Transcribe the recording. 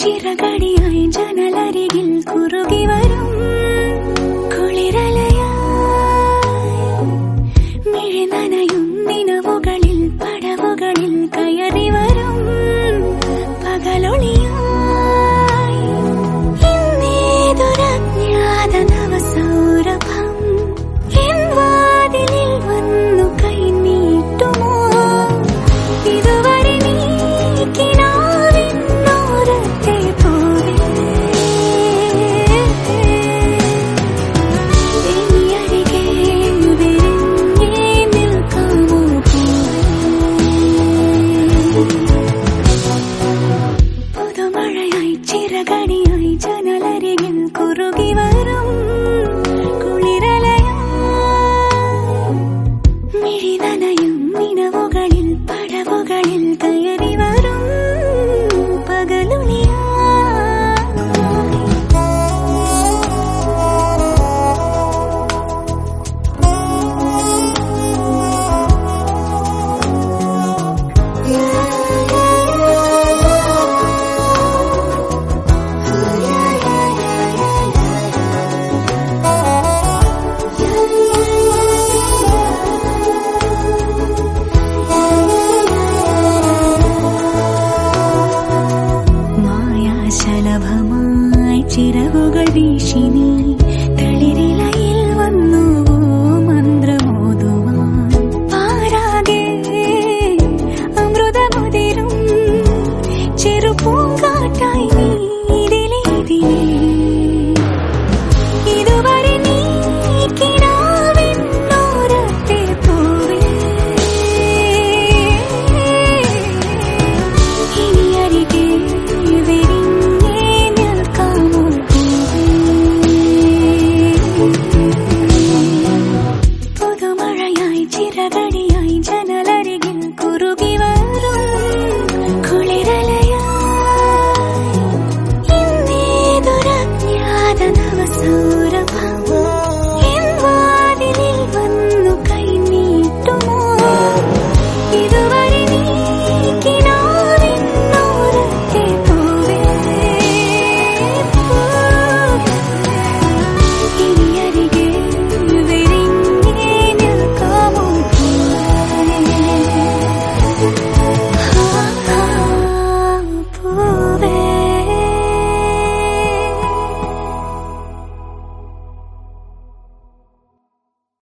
ചിറകടിയായി ജനലരികിൽ കുറുകി കളിയായി ജനലരികിൽ ചിറകുകൾ വീശി നീ തളിരിലയിൽ വന്നു മന്ത്രമോതുവാൻ. പാരാതെ അമൃതമുതിരും ചെറുപ്പൂങ്കാറ്റായി